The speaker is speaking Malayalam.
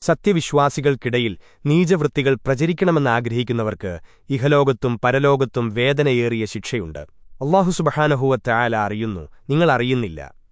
സത്യവിശ്വാസികൾക്കിടയിൽ നീചവൃത്തികൾ പ്രചരിക്കണമെന്നാഗ്രഹിക്കുന്നവർക്ക് ഇഹലോകത്തും പരലോകത്തും വേദനയേറിയ ശിക്ഷയുണ്ട്. അള്ളാഹു സുബഹാനഹുവത്ത് ആല അറിയുന്നു. നിങ്ങൾ അറിയുന്നില്ല.